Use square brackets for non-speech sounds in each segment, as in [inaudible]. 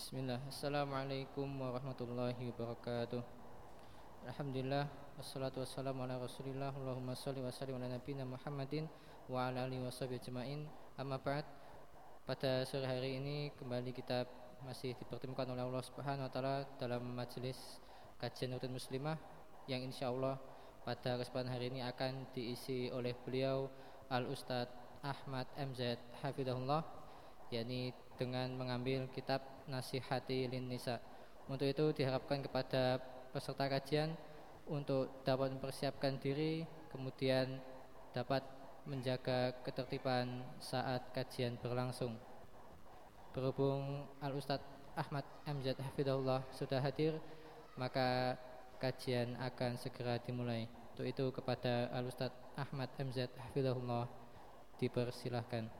Bismillah. Assalamualaikum warahmatullahi wabarakatuh. Alhamdulillah Wassalatu wassalamu ala rasulillah. Allahumma salli wa sallim ala nabina Muhammadin Wa ala alihi wa sahbihi jema'in Amma ba'd Pada sore hari ini Kembali kita masih dipertemukan oleh Allah subhanahu wa ta'ala Dalam majlis kajian rutin muslimah Yang insya Allah pada kesempatan hari ini akan diisi oleh beliau Al-Ustadz Ahmad MZ Hafidahullah yakni dengan mengambil kitab Nasihati Lin Nisa. Untuk itu diharapkan kepada peserta kajian untuk dapat mempersiapkan diri kemudian dapat menjaga ketertiban saat kajian berlangsung. Berhubung Al Ustadz Ahmad MZ Hafidahullah sudah hadir, maka kajian akan segera dimulai. Untuk itu kepada Al Ustadz Ahmad MZ Hafidahullah dipersilahkan.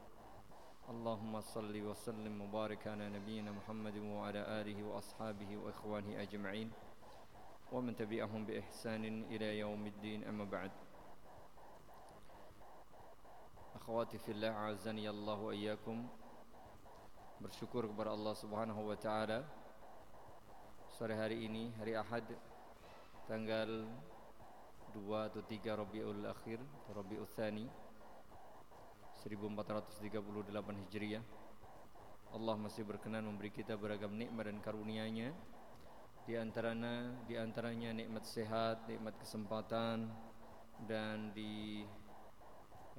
اللهم صل وسلم وبارك على نبينا محمد وعلى آله وأصحابه وإخوانه أجمعين ومن تبعهم بإحسان إلى يوم الدين أما بعد. أخواتي في الله عزني الله وإياكم. Kepada Allah Subhanahu wa taala. Sore hari ini hari Ahad tanggal 2 atau 3 Rabiul Akhir Rabiul Tsani 1438 Hijriah Allah masih berkenan memberi kita beragam nikmat dan karunia-Nya di antaranya di antaranya nikmat sehat, nikmat kesempatan dan di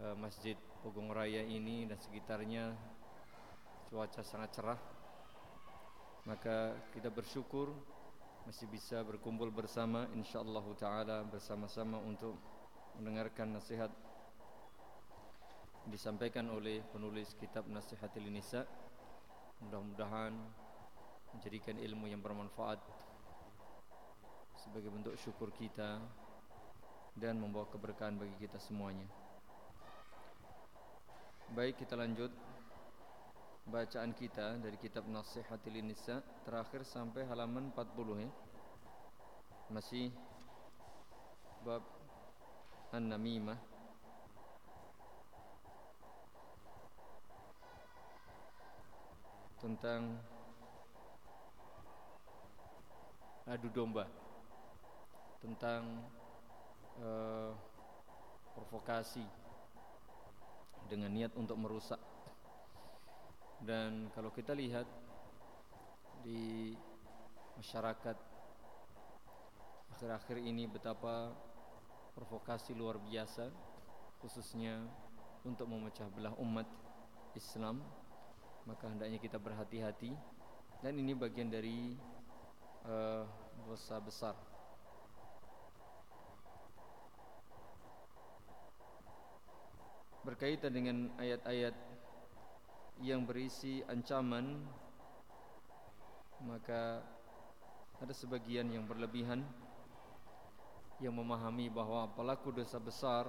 uh, Masjid Pogong Raya ini dan sekitarnya cuaca sangat cerah. Maka kita bersyukur masih bisa berkumpul bersama insyaallah taala bersama-sama untuk mendengarkan nasihat disampaikan oleh penulis kitab Nasihatil Nisa. Mudah-mudahan menjadikan ilmu yang bermanfaat sebagai bentuk syukur kita dan membawa keberkahan bagi kita semuanya. Baik kita lanjut bacaan kita dari kitab Nasihatil Nisa terakhir sampai halaman 40 ya. Masih bab An-Namimah tentang adu domba tentang uh, provokasi dengan niat untuk merusak. Dan kalau kita lihat di masyarakat akhir-akhir ini betapa provokasi luar biasa khususnya untuk memecah belah umat Islam maka hendaknya kita berhati-hati. Dan ini bagian dari uh, dosa besar. Berkaitan dengan ayat-ayat yang berisi ancaman maka ada sebagian yang berlebihan yang memahami bahawa pelaku dosa besar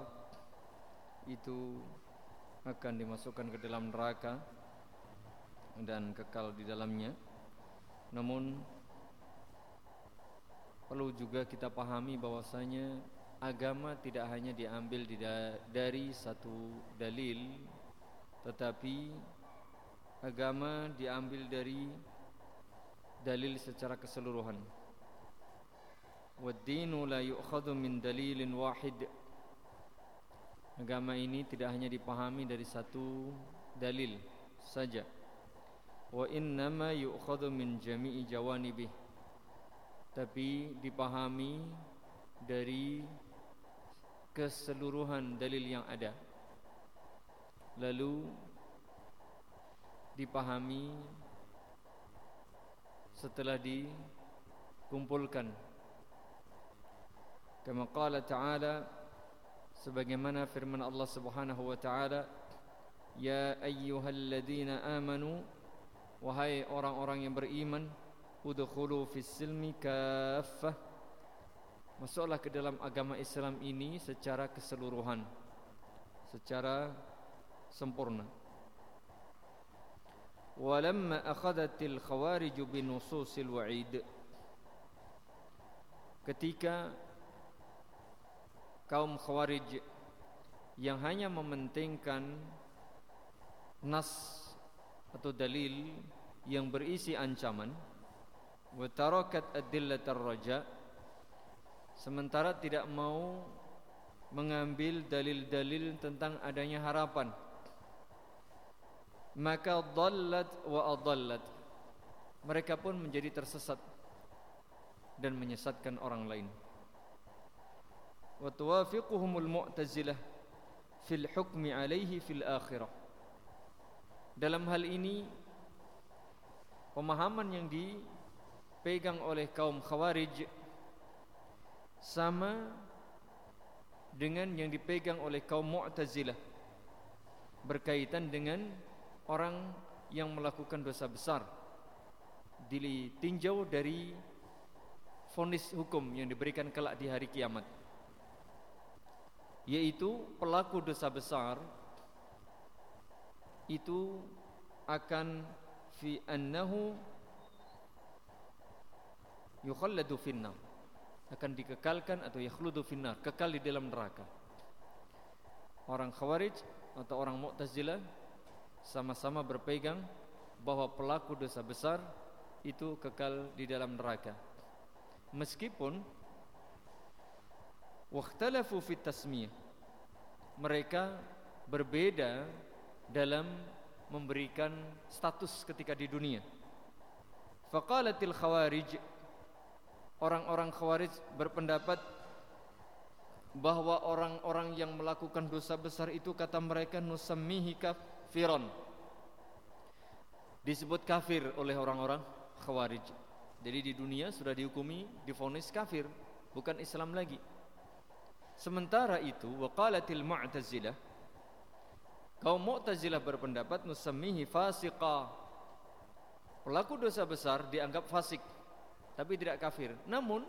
itu akan dimasukkan ke dalam neraka dan kekal di dalamnya. Namun perlu juga kita pahami bahwasanya agama tidak hanya diambil dari satu dalil tetapi agama diambil dari dalil secara keseluruhan. Wad-dinu la yu'khadhu min dalilin wahid. Agama ini tidak hanya dipahami dari satu dalil saja wa innama yu'khadhu min jami'i jawanibih tapi dipahami dari keseluruhan dalil yang ada. Lalu dipahami setelah dikumpulkan. Kama qala ta'ala sebagaimana firman Allah Subhanahu wa ta'ala Ya ayyuhalladzina amanu Wahai orang-orang yang beriman Udkhulu fis silmi kaffah. Masuklah ke dalam agama Islam ini secara keseluruhan Secara sempurna. Walamma akhadatil khawarij binususil wa'id. Ketika kaum khawarij yang hanya mementingkan nas atau dalil yang berisi ancaman wa tarakat adillat ar-raja sementara tidak mau mengambil dalil-dalil tentang adanya harapan. Maka dallat wa adallat. Mereka pun menjadi tersesat dan menyesatkan orang lain. Wa tuwafiquhumul mu'tazilah fil hukmi alaihi fil akhirah dalam hal ini pemahaman yang dipegang oleh kaum khawarij sama dengan yang dipegang oleh kaum mu'tazilah berkaitan dengan orang yang melakukan dosa besar ditinjau dari fonis hukum yang diberikan kelak di hari kiamat yaitu pelaku dosa besar itu akan fi annahu yukhalladu finnar akan dikekalkan atau yakhludu finnar kekal di dalam neraka. Orang khawarij atau orang mu'tazilah sama-sama berpegang bahwa pelaku dosa besar itu kekal di dalam neraka. Meskipun wakhtalafu fit tasmiyah mereka berbeda dalam memberikan status ketika di dunia. Faqalatil khawarij orang-orang khawarij berpendapat bahwa orang-orang yang melakukan dosa besar itu kata mereka nusammihi kafiron. Disebut kafir oleh orang-orang khawarij. Jadi di dunia sudah dihukumi difonis kafir, bukan Islam lagi. Sementara itu waqalatil mu'tazilah Kaum Mu'tazilah berpendapat nusammihi fasiqa. Pelaku dosa besar dianggap fasik tapi tidak kafir. Namun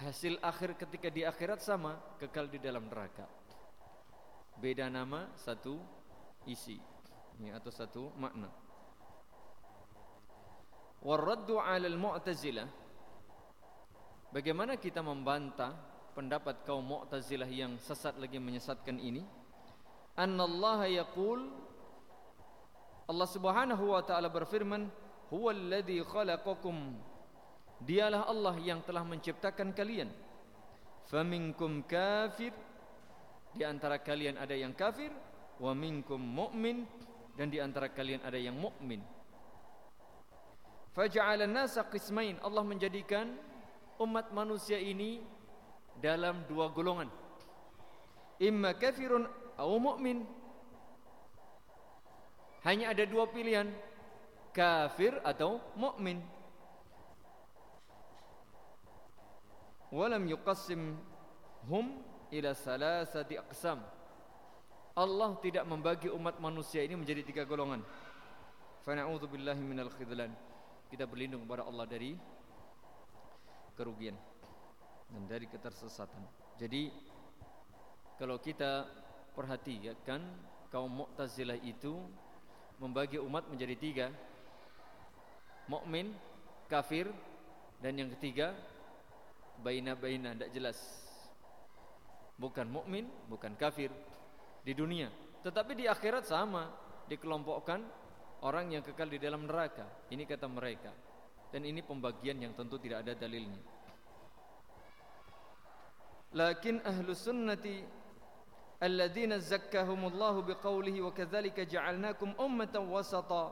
hasil akhir ketika di akhirat sama, kekal di dalam neraka. Beda nama, satu isi. Ini atau satu makna. Waraddu 'ala al-Mu'tazilah Bagaimana kita membantah pendapat kaum Mu'tazilah yang sesat lagi menyesatkan ini? Anna Allah yaqul Allah Subhanahu wa taala berfirman huwallazi khalaqakum. Dialah Allah yang telah menciptakan kalian. Faminkum kafir. Di antara kalian ada yang kafir wa minkum mu'min. Dan di antara kalian ada yang mukmin. Faj'ala an-nasa qismain. Allah menjadikan umat manusia ini dalam dua golongan. Imma kafirun atau mukmin. Hanya ada dua pilihan, kafir atau mukmin. Walam yuqassim hum ila salasati aqsam. Allah tidak membagi umat manusia ini menjadi tiga golongan. Fa na'udzu billahi minal khidlan. Kita berlindung kepada Allah dari kerugian dan dari ketersesatan. Jadi kalau kita perhatikan kaum Mu'tazilah itu membagi umat menjadi tiga. Mukmin, kafir dan yang ketiga baina-baina tidak jelas. Bukan mukmin, bukan kafir. Di dunia. Tetapi di akhirat sama dikelompokkan orang yang kekal di dalam neraka. Ini kata mereka. Dan ini pembagian yang tentu tidak ada dalilnya. Lakin ahlu sunnati الذين زكاهم الله بقوله وكذلك جعلناكم أمة وسطا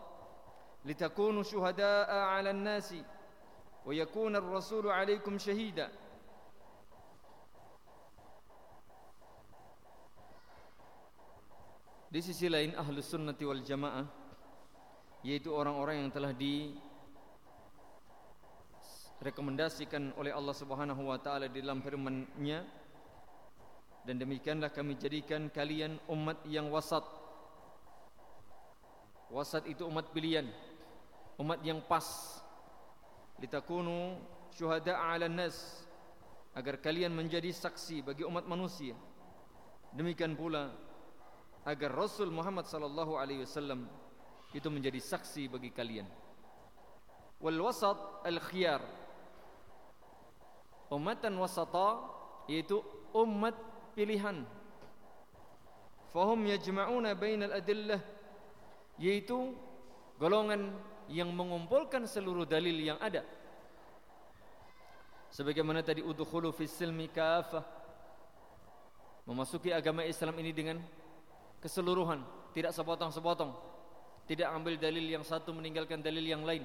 لتكونوا شهداء على الناس ويكون الرسول عليكم شهيدا Di sisi lain ahlu sunnati wal jamaah Yaitu orang-orang yang telah di Rekomendasikan oleh Allah subhanahu wa ta'ala Di dalam firmannya dan demikianlah kami jadikan kalian umat yang wasat. Wasat itu umat pilihan. Umat yang pas. Litakunu syuhada 'ala nas. Agar kalian menjadi saksi bagi umat manusia. Demikian pula agar Rasul Muhammad sallallahu alaihi wasallam itu menjadi saksi bagi kalian. Wal wasat al khiyar. Umatan wasata yaitu umat pilihan. Fahum yajma'una bainal adillah yaitu golongan yang mengumpulkan seluruh dalil yang ada. Sebagaimana tadi udkhulu fis silmi kafah memasuki agama Islam ini dengan keseluruhan tidak sepotong-sepotong tidak ambil dalil yang satu meninggalkan dalil yang lain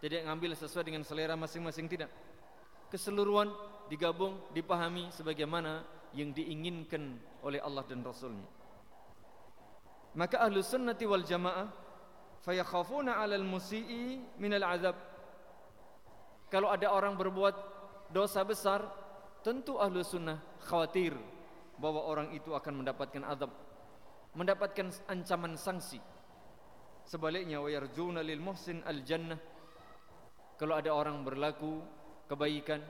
tidak mengambil sesuai dengan selera masing-masing tidak. Keseluruhan digabung dipahami sebagaimana yang diinginkan oleh Allah dan Rasulnya. Maka ahlu sunnati wal jamaah fayakhafuna alal musii minal azab. Kalau ada orang berbuat dosa besar tentu ahlu sunnah khawatir bahwa orang itu akan mendapatkan azab mendapatkan ancaman sanksi. Sebaliknya wa yarjuna lil muhsin al jannah. Kalau ada orang berlaku kebaikan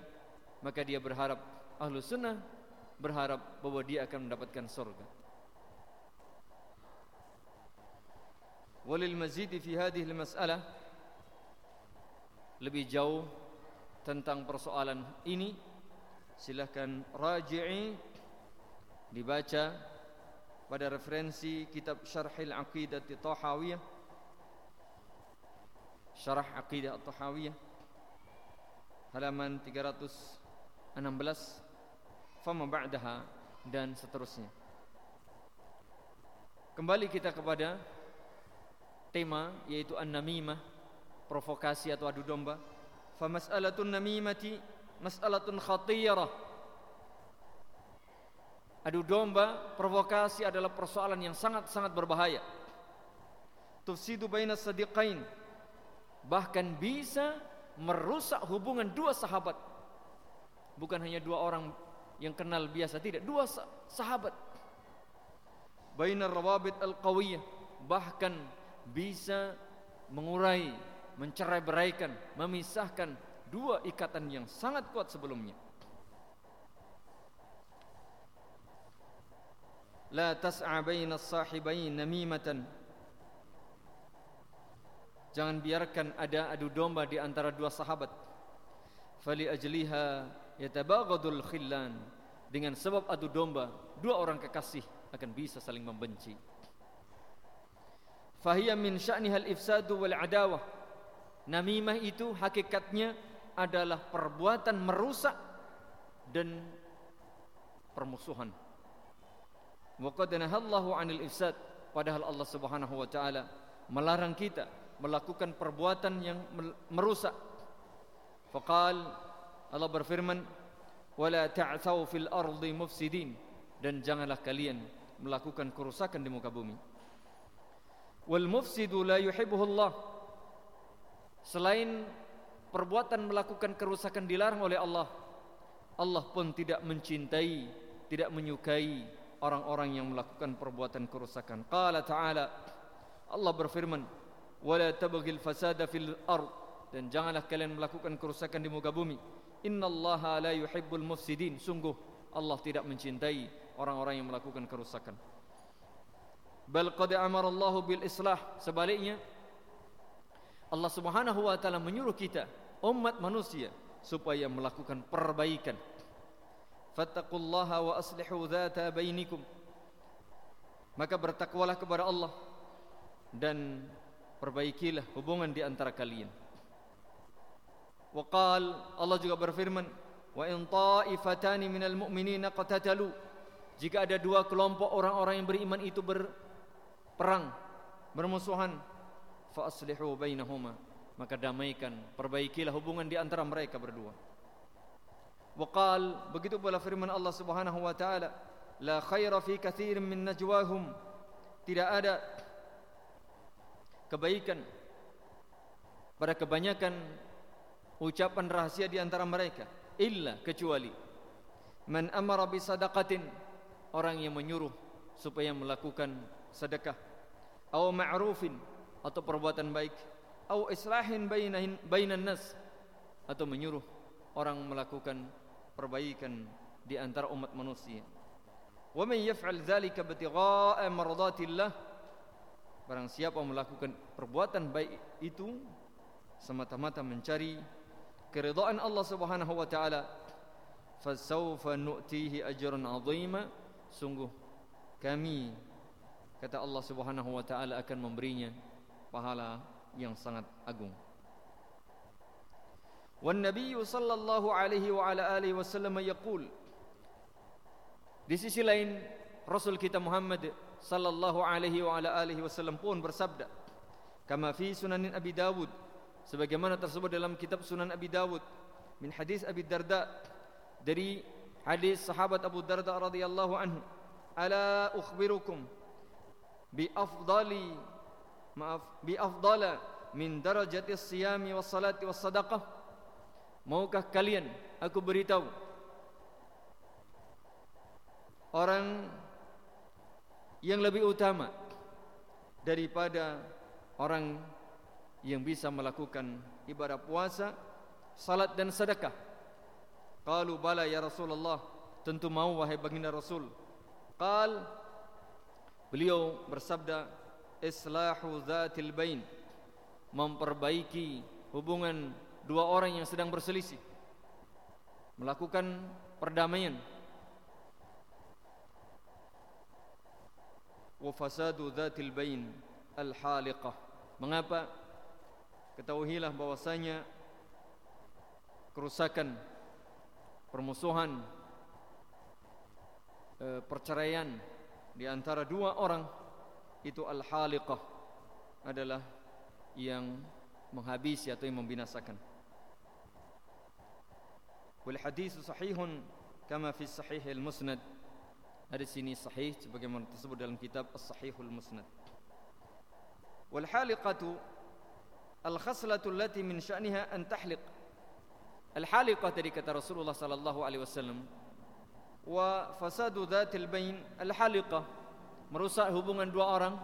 maka dia berharap ahlu sunnah berharap bahwa dia akan mendapatkan surga. Walil mazid fi hadhihi al mas'alah lebih jauh tentang persoalan ini silahkan raji'i dibaca pada referensi kitab Syarhil Aqidah Tahawiyah Syarah Aqidah Tahawiyah halaman 316 fama ba'daha dan seterusnya. Kembali kita kepada tema yaitu an-namimah, provokasi atau adu domba. Fa mas'alatun namimati mas'alatun khatirah. Adu domba, provokasi adalah persoalan yang sangat-sangat berbahaya. Tufsidu baina sadiqain. Bahkan bisa merusak hubungan dua sahabat. Bukan hanya dua orang yang kenal biasa, tidak. Dua sahabat. Baina rawabit al-qawiyah. Bahkan bisa mengurai mencerai beraikan, memisahkan dua ikatan yang sangat kuat sebelumnya. La tas'a baina as-sahibain namimatan. Jangan biarkan ada adu domba di antara dua sahabat. Fali ajliha yatabaghadul khillan. Dengan sebab adu domba, dua orang kekasih akan bisa saling membenci. Fahiya min sya'nihal ifsadu wal adawah Namimah itu hakikatnya adalah perbuatan merusak dan permusuhan. Wa qad nahallahu 'anil ifsad padahal Allah Subhanahu wa taala melarang kita melakukan perbuatan yang merusak. Faqal Allah berfirman wala ta'thaw fil ardi mufsidin. Dan janganlah kalian melakukan kerusakan di muka bumi. Wal mufsidu la yuhibbuhu Allah Selain perbuatan melakukan kerusakan dilarang oleh Allah Allah pun tidak mencintai Tidak menyukai orang-orang yang melakukan perbuatan kerusakan. Qala ta'ala Allah berfirman Wala tabagil fasada fil ard. Dan janganlah kalian melakukan kerusakan di muka bumi Inna Allah la yuhibbul mufsidin Sungguh Allah tidak mencintai orang-orang yang melakukan kerusakan Bal qad amara Allah bil islah Sebaliknya Allah Subhanahu wa taala menyuruh kita umat manusia supaya melakukan perbaikan. Fattaqullaha wa aslihu dzata bainikum. Maka bertakwalah kepada Allah dan perbaikilah hubungan di antara kalian. Wa qal Allah juga berfirman, "Wa in ta'ifatani minal mu'minina qatatalu" Jika ada dua kelompok orang-orang yang beriman itu berperang, bermusuhan, fa aslihu bainahuma. Maka damaikan perbaikilah hubungan di antara mereka berdua. Waqal begitu pula firman Allah Subhanahu wa taala la khaira fi katsirin min najwahum. Tidak ada kebaikan pada kebanyakan ucapan rahasia di antara mereka illa kecuali man amara bi sadaqatin orang yang menyuruh supaya melakukan sedekah atau ma'rufin atau perbuatan baik atau islahin bainahin bainan nas atau menyuruh orang melakukan perbaikan di antara umat manusia. Wa man yaf'al dzalika bitigha'a mardatillah barang siapa melakukan perbuatan baik itu semata-mata mencari keridhaan Allah Subhanahu wa taala fasawfa nu'tihi ajran 'azima sungguh kami kata Allah Subhanahu wa taala akan memberinya pahala yang sangat agung. Wan Nabi sallallahu alaihi wa ala alihi wasallam yaqul Di sisi lain Rasul kita Muhammad sallallahu alaihi wa ala alihi wasallam pun bersabda kama fi Sunan Abi Dawud sebagaimana tersebut dalam kitab Sunan Abi Dawud min hadis Abi Darda dari hadis sahabat Abu Darda radhiyallahu anhu. Ala ukhbirukum bi afdali maaf bi afdala min darajati siyami was salati was sadaqah. Maukah kalian aku beritahu? Orang yang lebih utama daripada orang yang bisa melakukan ibadah puasa salat dan sedekah. Qalu bala ya rasulullah tentu mau wahai baginda rasul. Qal beliau bersabda islahu zatil bain memperbaiki hubungan dua orang yang sedang berselisih melakukan perdamaian. Wa fasadu zatil bain al haliqah mengapa ketahuilah bahwasanya kerusakan permusuhan eh, perceraian di antara dua orang itu al-haliqah adalah yang menghabisi atau yang membinasakan. Wal hadis sahihun kama fi sahih al-musnad. Ada sini sahih sebagaimana tersebut dalam kitab As-Sahihul Musnad. Wal haliqatu al-khaslatu allati min sya'niha an tahliq. Al-haliqah tadi kata Rasulullah sallallahu alaihi wasallam wa fasadu dhatil bain al-haliqah merusak hubungan dua orang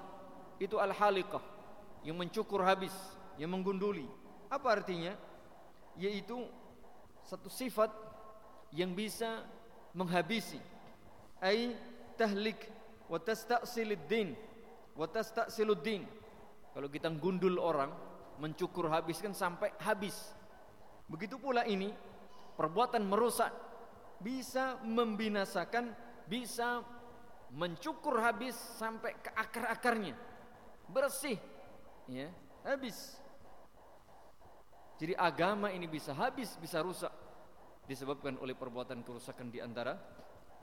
itu al-haliqah yang mencukur habis, yang menggunduli. Apa artinya? Yaitu satu sifat yang bisa menghabisi. Ai tahlik wa tasta'silid din wa tasta'silud din. Kalau kita gundul orang, mencukur habis kan sampai habis. Begitu pula ini perbuatan merusak bisa membinasakan, bisa mencukur habis sampai ke akar-akarnya. Bersih ya habis. Jadi agama ini bisa habis bisa rusak. Disebabkan oleh perbuatan kerusakan di antara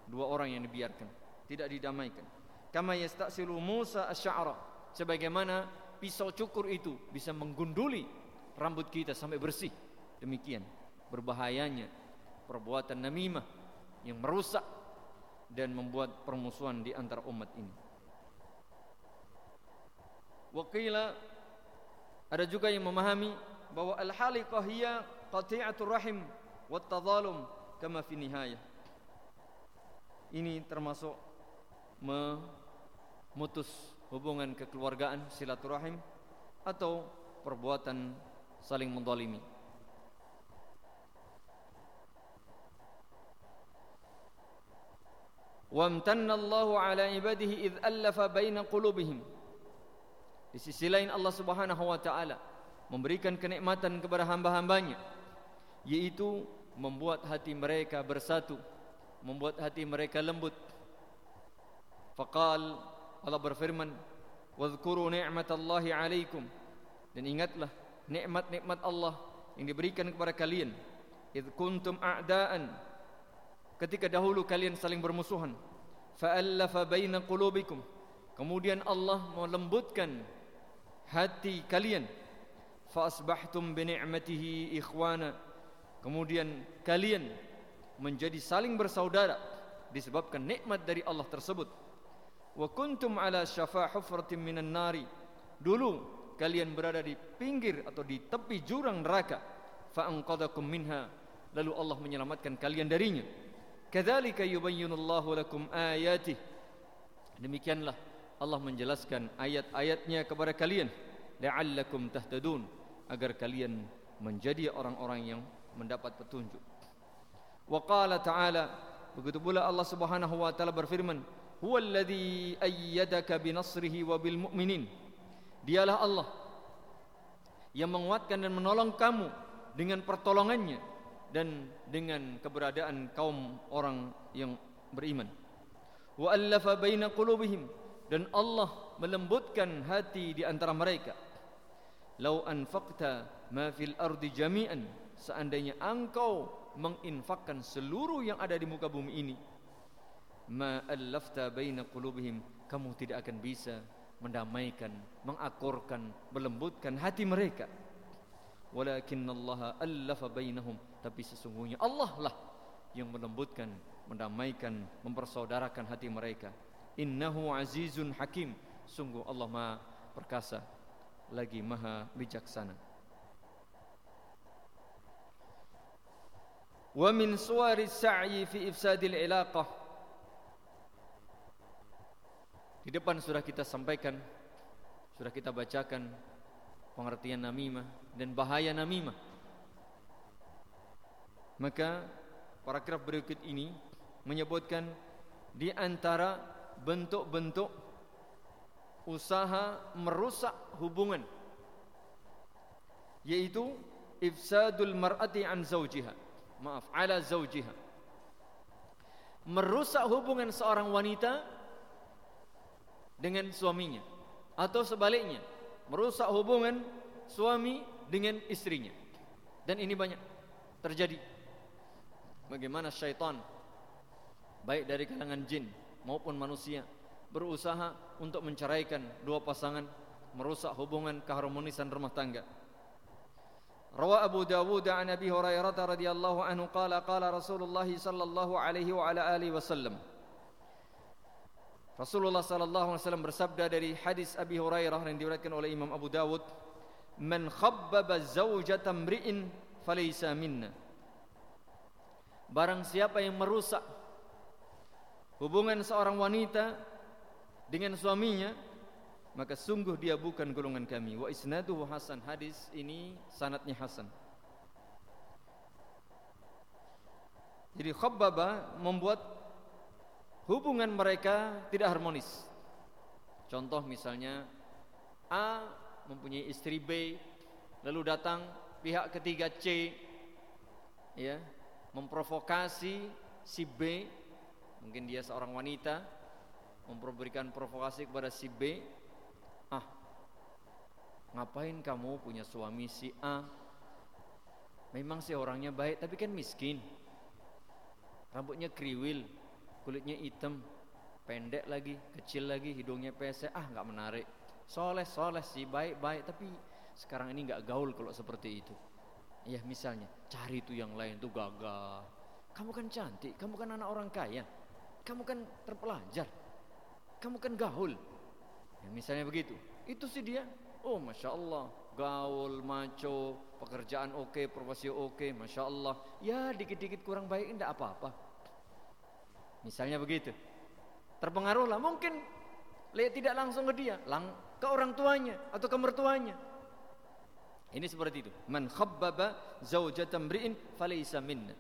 dua orang yang dibiarkan tidak didamaikan. Kama yastasilu Musa asy-sya'ra sebagaimana pisau cukur itu bisa menggunduli rambut kita sampai bersih demikian berbahayanya perbuatan namimah yang merusak dan membuat permusuhan di antara umat ini. Wakila ada juga yang memahami bahwa al-haliqah hiya qati'atur rahim wat tadhalum kama fi nihayah. Ini termasuk memutus hubungan kekeluargaan silaturahim atau perbuatan saling mendolimi. Wamtanna Allahu ala ibadihi idh allafa baina qulubihim. Di sisi lain Allah Subhanahu wa taala memberikan kenikmatan kepada hamba-hambanya yaitu membuat hati mereka bersatu, membuat hati mereka lembut. Faqal Allah berfirman, "Wadhkuru ni'matallahi 'alaikum." Dan ingatlah nikmat-nikmat Allah yang diberikan kepada kalian. Idh kuntum a'daan. Ketika dahulu kalian saling bermusuhan fa'allafa baina qulubikum. Kemudian Allah melembutkan hati kalian. Fa asbahtum bi ni'matihi ikhwana. Kemudian kalian menjadi saling bersaudara disebabkan nikmat dari Allah tersebut wa kuntum ala syafa hufratin minan nari. Dulu kalian berada di pinggir atau di tepi jurang neraka. Fa anqadakum minha. Lalu Allah menyelamatkan kalian darinya. Kadzalika yubayyinullahu lakum ayatih. Demikianlah Allah menjelaskan ayat-ayatnya kepada kalian. la'allakum tahtadun. Agar kalian menjadi orang-orang yang mendapat petunjuk. Wa qala ta'ala. Begitu pula Allah Subhanahu wa taala berfirman, "Huwallazi ayyadaka binasrihi wa bil mu'minin." Dialah Allah yang menguatkan dan menolong kamu dengan pertolongannya dan dengan keberadaan kaum orang yang beriman. Wa allafa baina qulubihim dan Allah melembutkan hati di antara mereka. Lau anfaqta ma fil ardi jami'an seandainya engkau menginfakkan seluruh yang ada di muka bumi ini ma allafta baina qulubihim kamu tidak akan bisa mendamaikan, mengakurkan, melembutkan hati mereka. Walakin Allah allafa bainahum, tapi sesungguhnya Allah lah yang melembutkan, mendamaikan, mempersaudarakan hati mereka. Innahu azizun hakim. Sungguh Allah Maha perkasa lagi Maha bijaksana. Wa min suwari sa'i fi ifsadil ilaqah Di depan sudah kita sampaikan Sudah kita bacakan Pengertian namimah Dan bahaya namimah. Maka Paragraf berikut ini Menyebutkan Di antara bentuk-bentuk Usaha merusak hubungan Yaitu Ifsadul mar'ati an zawjiha. Maaf, ala zawjiha. Merusak hubungan seorang wanita dengan suaminya. Atau sebaliknya merusak hubungan suami dengan istrinya. Dan ini banyak terjadi. Bagaimana syaitan baik dari kalangan jin maupun manusia berusaha untuk menceraikan dua pasangan merusak hubungan keharmonisan rumah tangga. Rawa Abu Dawud an Abi Hurairah radhiyallahu anhu qala qala Rasulullah sallallahu alaihi wa ala alihi wasallam Rasulullah sallallahu alaihi wasallam bersabda dari hadis Abi Hurairah yang diriwayatkan oleh Imam Abu Dawud, "Man khabbaba zawjata mri'in falaysa minna." Barang siapa yang merusak hubungan seorang wanita dengan suaminya, maka sungguh dia bukan golongan kami. Wa isnaduhu hasan. Hadis ini sanadnya hasan. Jadi khabbaba membuat hubungan mereka tidak harmonis. Contoh misalnya A mempunyai istri B, lalu datang pihak ketiga C, ya, memprovokasi si B, mungkin dia seorang wanita, memberikan provokasi kepada si B, ah, ngapain kamu punya suami si A? Memang sih orangnya baik, tapi kan miskin, rambutnya kriwil, kulitnya hitam, pendek lagi, kecil lagi, hidungnya pesek, ah nggak menarik. Soleh soleh sih baik baik, tapi sekarang ini nggak gaul kalau seperti itu. Ya misalnya cari itu yang lain tuh gagah. Kamu kan cantik, kamu kan anak orang kaya, kamu kan terpelajar, kamu kan gaul. Ya misalnya begitu. Itu sih dia. Oh masya Allah, gaul, maco, pekerjaan oke, okay, profesi oke, okay, masya Allah. Ya dikit-dikit kurang baik, tidak apa-apa. Misalnya begitu. Terpengaruhlah mungkin lihat tidak langsung ke dia, lang ke orang tuanya atau ke mertuanya. Ini seperti itu. Man khabbaba zaujatan mri'in falaysa minna.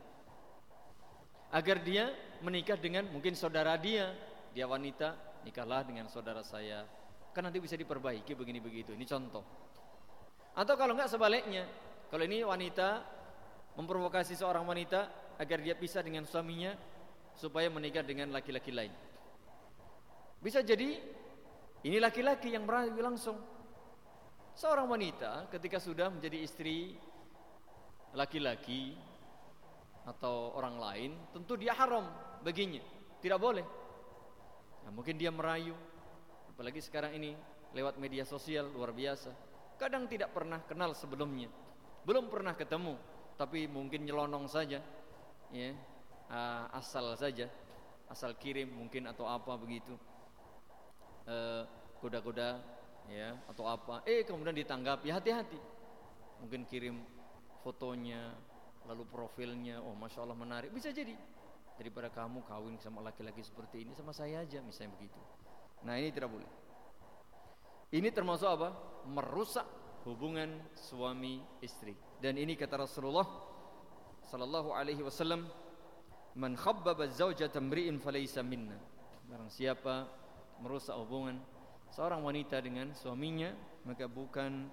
Agar dia menikah dengan mungkin saudara dia, dia wanita, nikahlah dengan saudara saya. Kan nanti bisa diperbaiki begini begitu. Ini contoh. Atau kalau enggak sebaliknya, kalau ini wanita memprovokasi seorang wanita agar dia pisah dengan suaminya, supaya menikah dengan laki-laki lain. Bisa jadi ini laki-laki yang merayu langsung. Seorang wanita ketika sudah menjadi istri laki-laki atau orang lain, tentu dia haram baginya. Tidak boleh. Nah, mungkin dia merayu. Apalagi sekarang ini lewat media sosial luar biasa. Kadang tidak pernah kenal sebelumnya. Belum pernah ketemu, tapi mungkin nyelonong saja. Ya, uh, asal saja asal kirim mungkin atau apa begitu. Uh, kuda-kuda ya atau apa. Eh kemudian ditanggapi hati-hati. Mungkin kirim fotonya lalu profilnya oh masya Allah menarik. Bisa jadi. Daripada kamu kawin sama laki-laki seperti ini sama saya aja misalnya begitu. Nah ini tidak boleh. Ini termasuk apa? Merusak hubungan suami istri. Dan ini kata Rasulullah sallallahu alaihi wasallam, "Man khabbaba zawjata imri'in falaysa minna." Barang siapa merusak hubungan seorang wanita dengan suaminya, maka bukan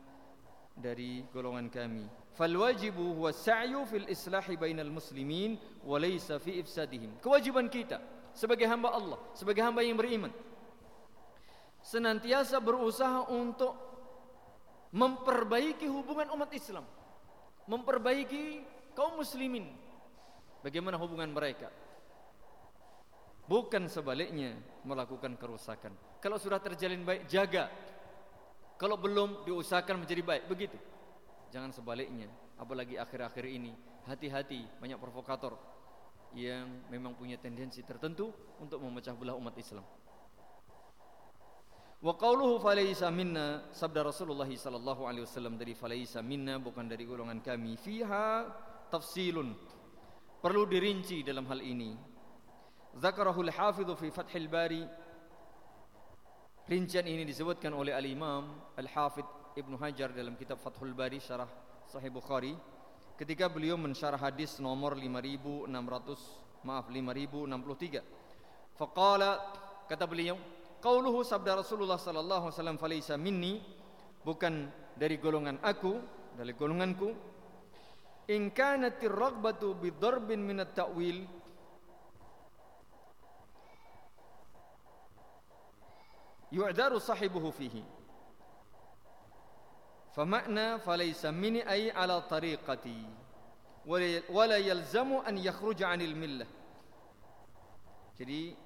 dari golongan kami. Fal wajibu huwa sa'yu fil islahi bainal muslimin wa laysa fi ifsadihim. Kewajiban kita sebagai hamba Allah, sebagai hamba yang beriman senantiasa berusaha untuk memperbaiki hubungan umat Islam, memperbaiki kaum muslimin. Bagaimana hubungan mereka? Bukan sebaliknya melakukan kerusakan. Kalau sudah terjalin baik, jaga. Kalau belum diusahakan menjadi baik, begitu. Jangan sebaliknya. Apalagi akhir-akhir ini, hati-hati banyak provokator yang memang punya tendensi tertentu untuk memecah belah umat Islam. Wa qawluhu falaysa minna sabda Rasulullah sallallahu alaihi wasallam dari falaysa minna bukan dari golongan kami fiha tafsilun perlu dirinci dalam hal ini. Zakarahu al-hafidh fi fathil bari. Rincian ini disebutkan oleh al-imam al-hafidh Ibnu Hajar dalam kitab Fathul Bari syarah Sahih Bukhari ketika beliau mensyarah hadis nomor 5600 maaf 5063 faqala kata beliau qauluhu sabda Rasulullah sallallahu alaihi wasallam falaisa minni bukan dari golongan aku dari golonganku إن كانت الرغبة بضرب من التأويل يعذر صاحبه فيه. فمعنى فليس مني أي على طريقتي ولا يلزم أن يخرج عن الملة. Jadi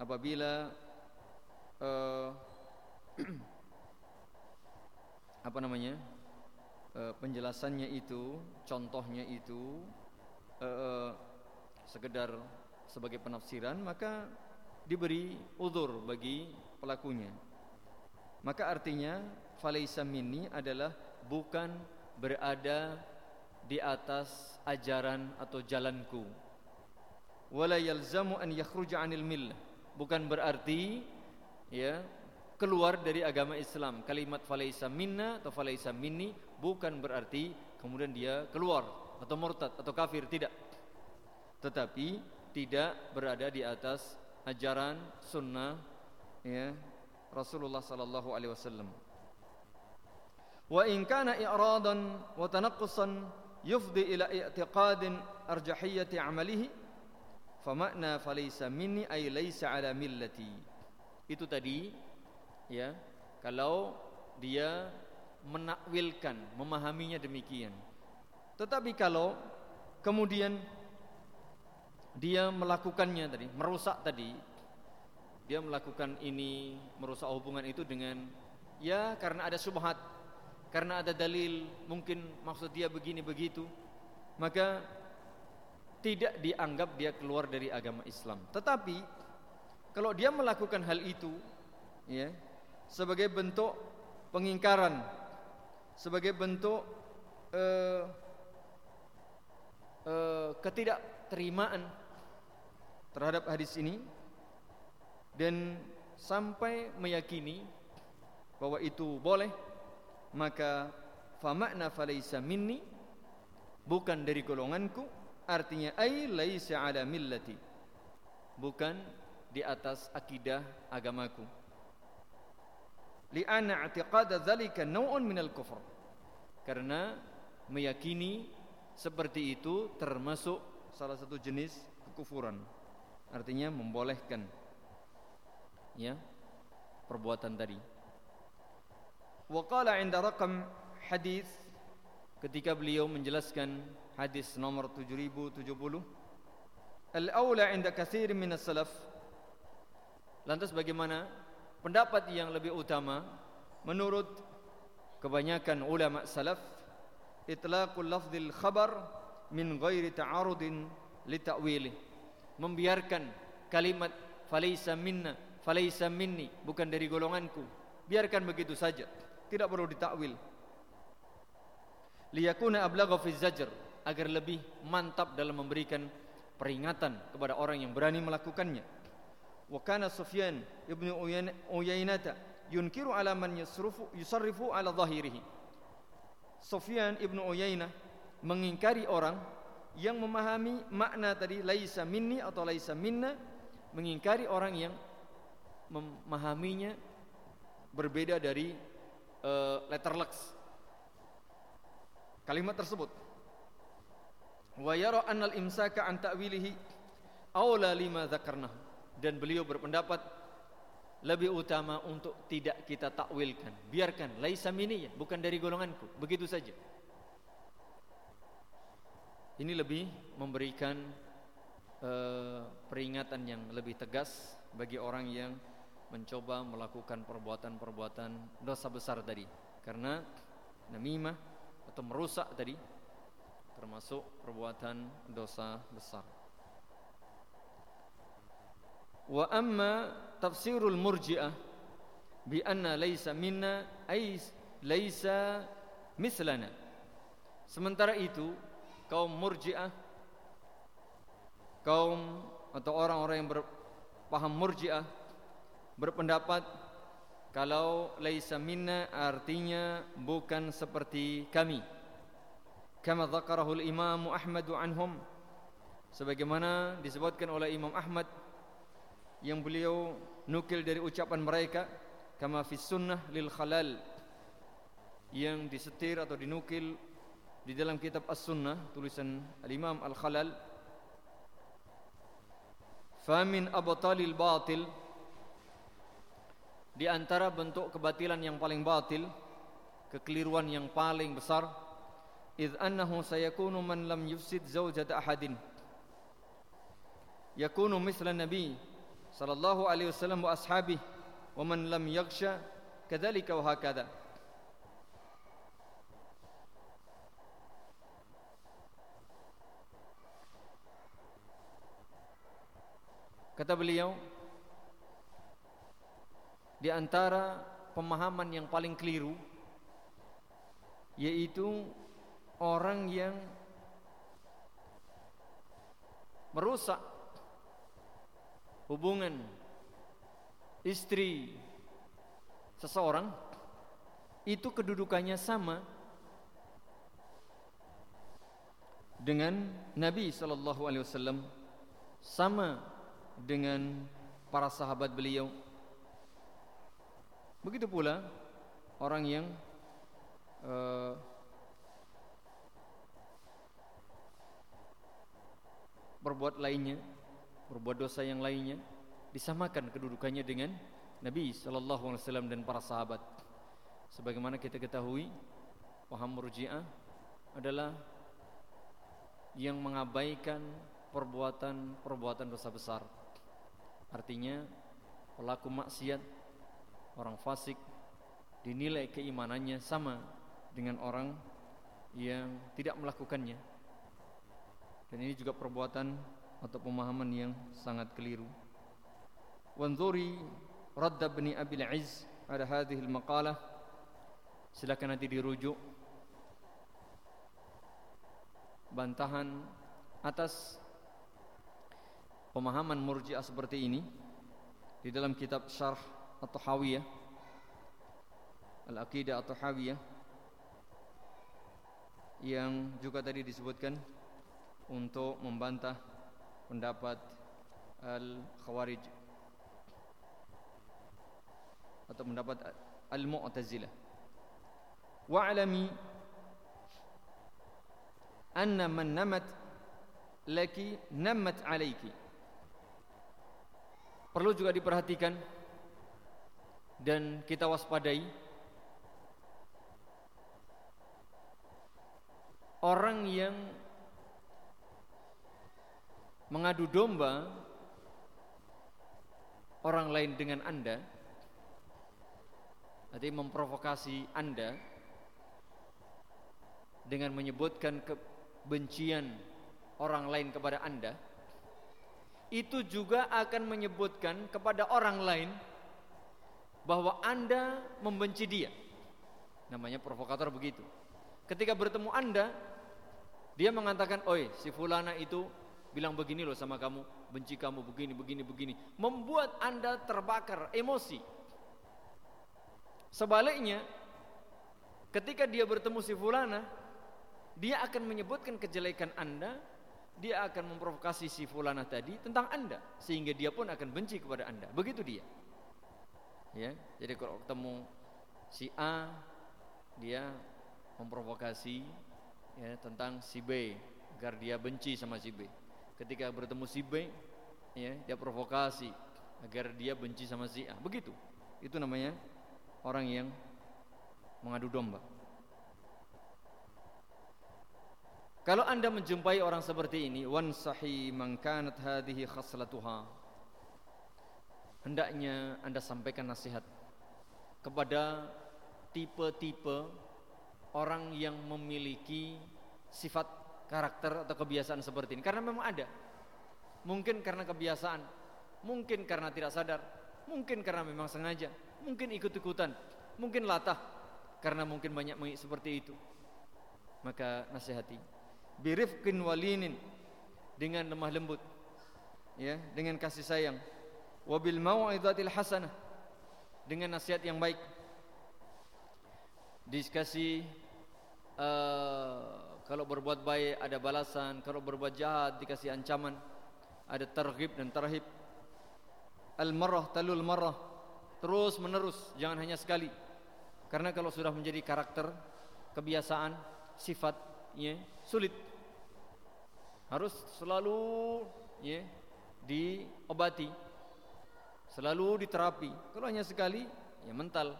apabila uh, [clears throat] apa namanya? Uh, penjelasannya itu contohnya itu uh, sekedar sebagai penafsiran maka diberi udur bagi pelakunya. Maka artinya falaisa minni adalah bukan berada di atas ajaran atau jalanku. Wala yalzamu an yakhruja 'anil millah bukan berarti ya keluar dari agama Islam. Kalimat falaisa minna atau falaisa minni bukan berarti kemudian dia keluar atau murtad atau kafir tidak. Tetapi tidak berada di atas ajaran sunnah ya Rasulullah sallallahu alaihi wasallam. Wa in kana i'radan wa tanaqqusan yufdi ila i'tiqadin arjahiyyati 'amalihi Famakna falaysa minni ay laysa ala millati. Itu tadi ya, kalau dia menakwilkan, memahaminya demikian. Tetapi kalau kemudian dia melakukannya tadi, merusak tadi, dia melakukan ini, merusak hubungan itu dengan ya karena ada subhat, karena ada dalil, mungkin maksud dia begini begitu, maka tidak dianggap dia keluar dari agama Islam. Tetapi kalau dia melakukan hal itu ya sebagai bentuk pengingkaran sebagai bentuk uh, uh, ketidakterimaan terhadap hadis ini dan sampai meyakini bahwa itu boleh maka fa makna falaysa minni bukan dari golonganku artinya ai laisa ala millati bukan di atas akidah agamaku li anna i'tiqad dzalika naw'un minal kufur karena meyakini seperti itu termasuk salah satu jenis kekufuran. Artinya membolehkan ya perbuatan tadi. Wa qala 'inda raqam hadis ketika beliau menjelaskan hadis nomor 7070 al-aula 'inda katsir min as-salaf lantas bagaimana pendapat yang lebih utama menurut kebanyakan ulama salaf itlaqul lafzil khabar min ghairi ta'arudin li ta'wili. Membiarkan kalimat falaysa minna falaysa minni bukan dari golonganku. Biarkan begitu saja tidak perlu ditakwil. Liyakuna ablagha fi zajr agar lebih mantap dalam memberikan peringatan kepada orang yang berani melakukannya. Wa kana Sufyan ibn Uyainah yunkiru ala man yusrifu yusarrifu ala zahirihi. Sufyan ibnu Uyainah mengingkari orang yang memahami makna tadi laisa minni atau laisa minna mengingkari orang yang memahaminya berbeda dari uh, letter lux kalimat tersebut wa yara anna al-imsaka an ta'wilihi aula lima dzakarna dan beliau berpendapat lebih utama untuk tidak kita takwilkan. Biarkan laisa minni bukan dari golonganku. Begitu saja. Ini lebih memberikan uh, peringatan yang lebih tegas bagi orang yang mencoba melakukan perbuatan-perbuatan dosa besar tadi. Karena namimah atau merusak tadi termasuk perbuatan dosa besar wa amma tafsirul murji'ah bi anna laysa minna ay laysa mislana sementara itu kaum murji'ah kaum atau orang-orang yang berpaham murji'ah berpendapat kalau laisa minna artinya bukan seperti kami. Kama dzakarahu al-imam Ahmad anhum sebagaimana disebutkan oleh Imam Ahmad yang beliau nukil dari ucapan mereka kama fi sunnah lil khalal yang disetir atau dinukil di dalam kitab as-sunnah tulisan al-imam al-khalal famin abtalil batil di antara bentuk kebatilan yang paling batil kekeliruan yang paling besar id annahu sayakunu man lam yufsid zawjata ahadin yakunu misla nabi sallallahu alaihi wasallam wa ashabi wa man lam yaghsha kadzalika wa hakadha. Kata beliau di antara pemahaman yang paling keliru yaitu orang yang merusak hubungan istri seseorang itu kedudukannya sama dengan Nabi sallallahu alaihi wasallam sama dengan para sahabat beliau. Begitu pula orang yang uh, berbuat lainnya, berbuat dosa yang lainnya disamakan kedudukannya dengan Nabi wasallam dan para sahabat. Sebagaimana kita ketahui, paham Murji'ah adalah yang mengabaikan perbuatan-perbuatan dosa besar. Artinya pelaku maksiat orang fasik dinilai keimanannya sama dengan orang yang tidak melakukannya. Dan ini juga perbuatan atau pemahaman yang sangat keliru. Wanzuri radda bni Abil Izz ada hadhihi al-maqalah. Silakan nanti dirujuk bantahan atas pemahaman murji'ah seperti ini di dalam kitab Syarh atau Hawiyah Al-Aqidah atau Hawiyah yang juga tadi disebutkan untuk membantah pendapat Al-Khawarij atau pendapat Al-Mu'tazilah wa'alami anna man namat laki namat alaiki. Perlu juga diperhatikan dan kita waspadai orang yang mengadu domba orang lain dengan Anda artinya memprovokasi Anda dengan menyebutkan kebencian orang lain kepada Anda itu juga akan menyebutkan kepada orang lain bahwa Anda membenci dia. Namanya provokator begitu. Ketika bertemu Anda, dia mengatakan, "Oi, si fulana itu bilang begini loh sama kamu, benci kamu begini begini begini." Membuat Anda terbakar emosi. Sebaliknya, ketika dia bertemu si fulana, dia akan menyebutkan kejelekan anda, dia akan memprovokasi si fulana tadi tentang anda, sehingga dia pun akan benci kepada anda. Begitu dia. Ya, jadi kalau ketemu si A, dia memprovokasi ya, tentang si B agar dia benci sama si B. Ketika bertemu si B, ya, dia provokasi agar dia benci sama si A. Begitu. Itu namanya orang yang mengadu domba. Kalau anda menjumpai orang seperti ini, wan sahi mangkanat hadhihi khaslatuha. Hendaknya anda sampaikan nasihat kepada tipe-tipe orang yang memiliki sifat karakter atau kebiasaan seperti ini. Karena memang ada. Mungkin karena kebiasaan, mungkin karena tidak sadar, mungkin karena memang sengaja mungkin ikut-ikutan, mungkin latah karena mungkin banyak seperti itu. Maka nasihati birifqin walinin dengan lemah lembut ya, dengan kasih sayang. Wabil mau'izatil hasanah dengan nasihat yang baik. Diskusi uh, kalau berbuat baik ada balasan, kalau berbuat jahat dikasih ancaman. Ada targhib dan tarhib. Al-marrah talul marrah. Terus menerus jangan hanya sekali. Karena kalau sudah menjadi karakter kebiasaan sifat ya sulit. Harus selalu ya diobati. Selalu diterapi. Kalau hanya sekali ya mental.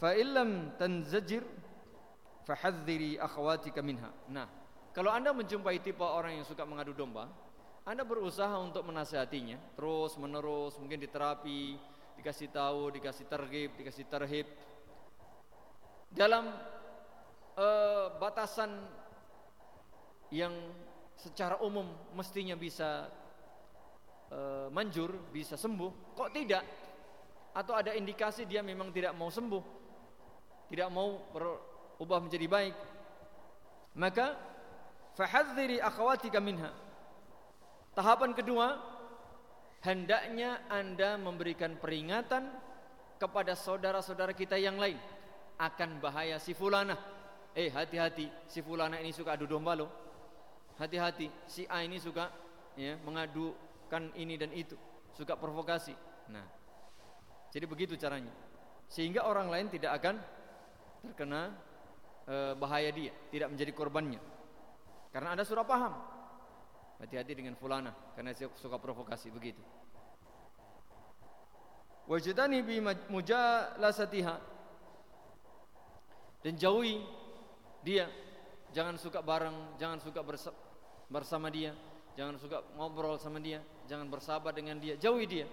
Fa illam tanzajir fahadhiri akhwatika minha nah kalau anda menjumpai tipe orang yang suka mengadu domba anda berusaha untuk menasihatinya terus menerus mungkin diterapi dikasih tahu, dikasih tergib, dikasih terhib. Dalam uh, batasan yang secara umum mestinya bisa uh, manjur, bisa sembuh, kok tidak? Atau ada indikasi dia memang tidak mau sembuh, tidak mau berubah menjadi baik. Maka fahadziri akhwatika minha. Tahapan kedua, hendaknya anda memberikan peringatan kepada saudara-saudara kita yang lain akan bahaya si fulana. Eh hati-hati, si fulana ini suka adu domba loh. Hati-hati, si A ini suka ya mengadukan ini dan itu, suka provokasi. Nah, jadi begitu caranya. Sehingga orang lain tidak akan terkena e, bahaya dia, tidak menjadi korbannya. Karena anda sudah paham Hati-hati dengan fulana karena dia suka provokasi begitu. Wajidani bi mujalasatiha dan jauhi dia. Jangan suka bareng, jangan suka bersama dia, jangan suka ngobrol sama dia, jangan bersahabat dengan dia, jauhi dia.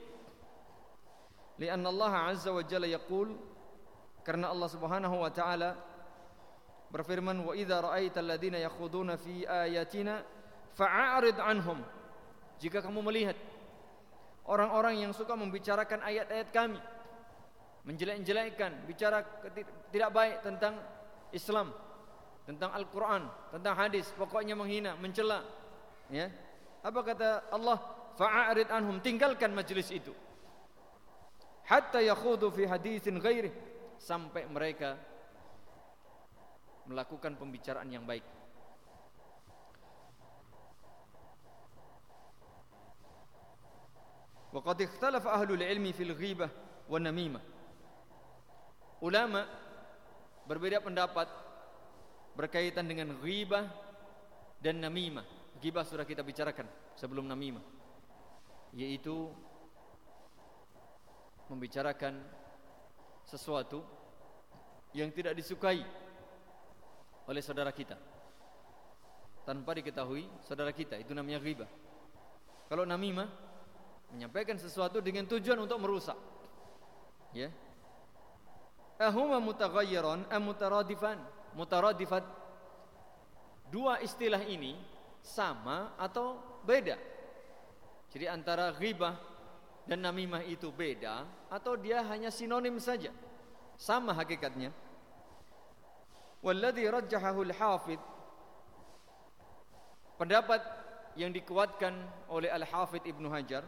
Lianna Allah Azza wa Jalla yaqul karena Allah Subhanahu wa taala berfirman wa idza ra'aita alladziina yakhuduna fi ayatina fa'arid anhum. Jika kamu melihat orang-orang yang suka membicarakan ayat-ayat kami menjelek-jelekkan bicara tidak baik tentang Islam tentang Al-Quran tentang hadis pokoknya menghina mencela ya. Apa kata Allah? Fa'arid anhum tinggalkan majlis itu. Hatta yakhudu fi haditsin ghairi sampai mereka melakukan pembicaraan yang baik. Waqad ikhtalafa ahlul ilmi fil ghibah wa namimah. Ulama berbeda pendapat berkaitan dengan ghibah dan namimah. Ghibah sudah kita bicarakan sebelum namimah. Yaitu membicarakan sesuatu yang tidak disukai oleh saudara kita tanpa diketahui saudara kita itu namanya ghibah. Kalau namimah menyampaikan sesuatu dengan tujuan untuk merusak. Ya. Ahuma mutaghayyiran am mutaradifan? Mutaradifat. Dua istilah ini sama atau beda? Jadi antara ghibah dan namimah itu beda atau dia hanya sinonim saja? Sama hakikatnya. Walladhi rajjahahu al-hafidh Pendapat yang dikuatkan oleh Al-Hafidh Ibnu Hajar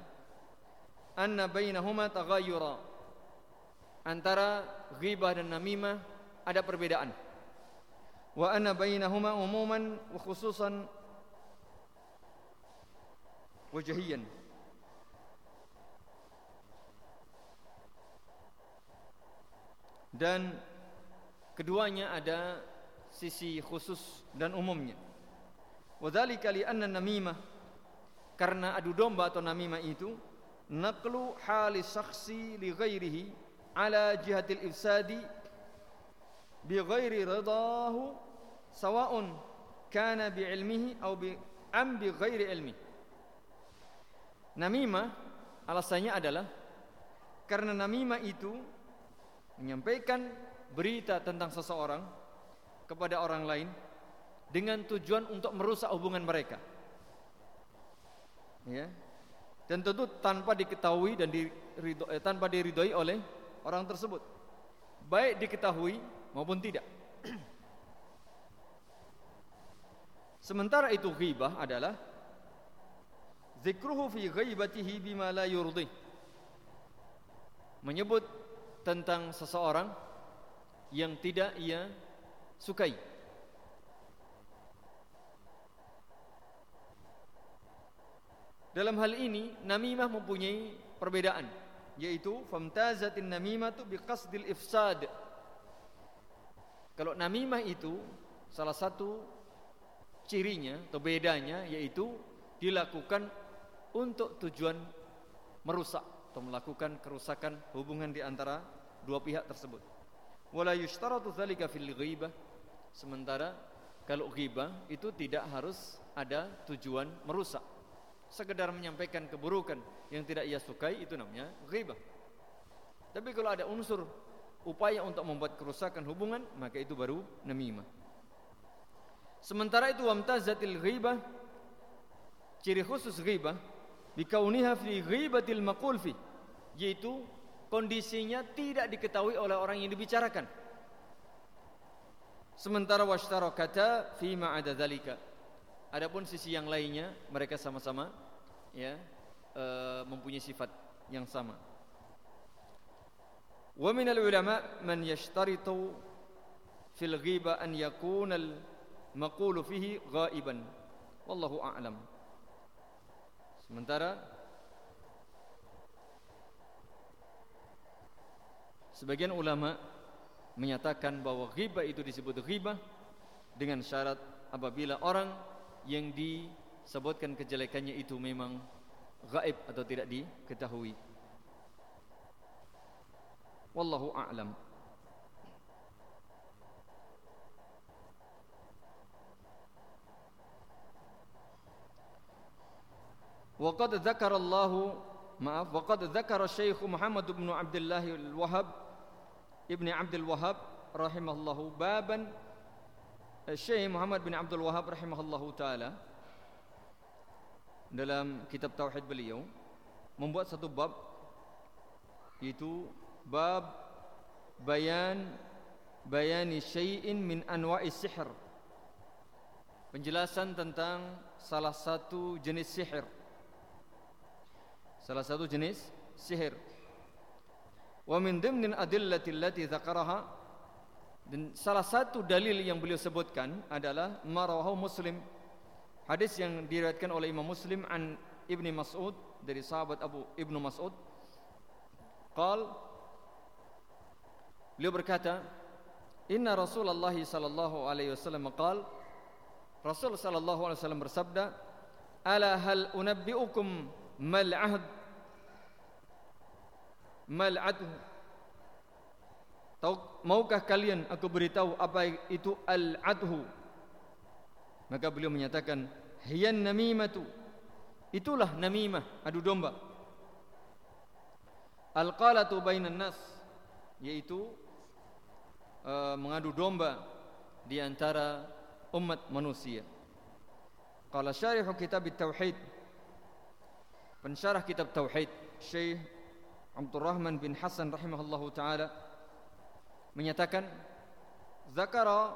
anna bainahuma taghayyura antara ghibah dan namimah ada perbedaan. Wa anna bainahuma umuman wa khususan wajhiyan. Dan keduanya ada sisi khusus dan umumnya. Wadzalika li anna namimah karena adu domba atau namimah itu naqlu hali syakhsi li ghairihi ala jihatil ifsadi bi ghairi ridahu sawa'un kana bi ilmihi aw bi am bi ghairi ilmi namimah alasannya adalah karena namimah itu menyampaikan berita tentang seseorang kepada orang lain dengan tujuan untuk merusak hubungan mereka. Ya. Dan tentu tanpa diketahui dan dirido, eh, tanpa diridhoi oleh orang tersebut. Baik diketahui maupun tidak. [clears throat] Sementara itu ghibah adalah zikruhu fi ghaibatihi bima la yurdi. Menyebut tentang seseorang yang tidak ia sukai. Dalam hal ini namimah mempunyai perbedaan yaitu famtazatin namimatu biqasdil ifsad. Kalau namimah itu salah satu cirinya atau bedanya yaitu dilakukan untuk tujuan merusak atau melakukan kerusakan hubungan di antara dua pihak tersebut. Wala yushtaratu dzalika fil ghibah. Sementara kalau ghibah itu tidak harus ada tujuan merusak. Sekedar menyampaikan keburukan yang tidak ia sukai itu namanya ghibah. Tapi kalau ada unsur upaya untuk membuat kerusakan hubungan, maka itu baru namimah. Sementara itu wamtazatil ghibah ciri khusus ghibah bikauniha fi ghibatil maqul fi yaitu kondisinya tidak diketahui oleh orang yang dibicarakan. Sementara washtarakata fi ma ada dzalika adapun sisi yang lainnya mereka sama-sama ya e, mempunyai sifat yang sama. Wa min ulama man yashtaritu fil ghiba an yakuna al maqulu fihi ghaiban. Wallahu a'lam. Sementara sebagian ulama menyatakan bahwa ghibah itu disebut ghibah dengan syarat apabila orang yang disebutkan kejelekannya itu memang gaib atau tidak diketahui. Wallahu a'lam. وقد ذكر الله maaf وقد ذكر الشيخ محمد بن عبد الله الوهاب Ibni Abdul Wahab rahimahullahu baban. Eh, Syekh Muhammad bin Abdul Wahab rahimahullahu taala dalam kitab tauhid beliau membuat satu bab yaitu bab bayan bayani syai'in min anwa'is sihir penjelasan tentang salah satu jenis sihir salah satu jenis sihir Wa min dhimnin adillati allati dzakaraha dan salah satu dalil yang beliau sebutkan adalah marawahu Muslim. Hadis yang diriwayatkan oleh Imam Muslim an Ibni Mas'ud dari sahabat Abu Ibnu Mas'ud. Qal beliau berkata inna Rasulullah sallallahu alaihi wasallam qal Rasul sallallahu alaihi wasallam bersabda ala hal unabbiukum mal ahd mal'atu. Tahu, maukah kalian aku beritahu apa itu al-adhu? Maka beliau menyatakan hiyan namimatu. Itulah namimah adu domba. Al-qalatu bainan nas yaitu uh, mengadu domba di antara umat manusia. Qala syarih kitab tauhid. Pensyarah kitab tauhid syekh Abdul Rahman bin Hasan rahimahullahu taala menyatakan zakara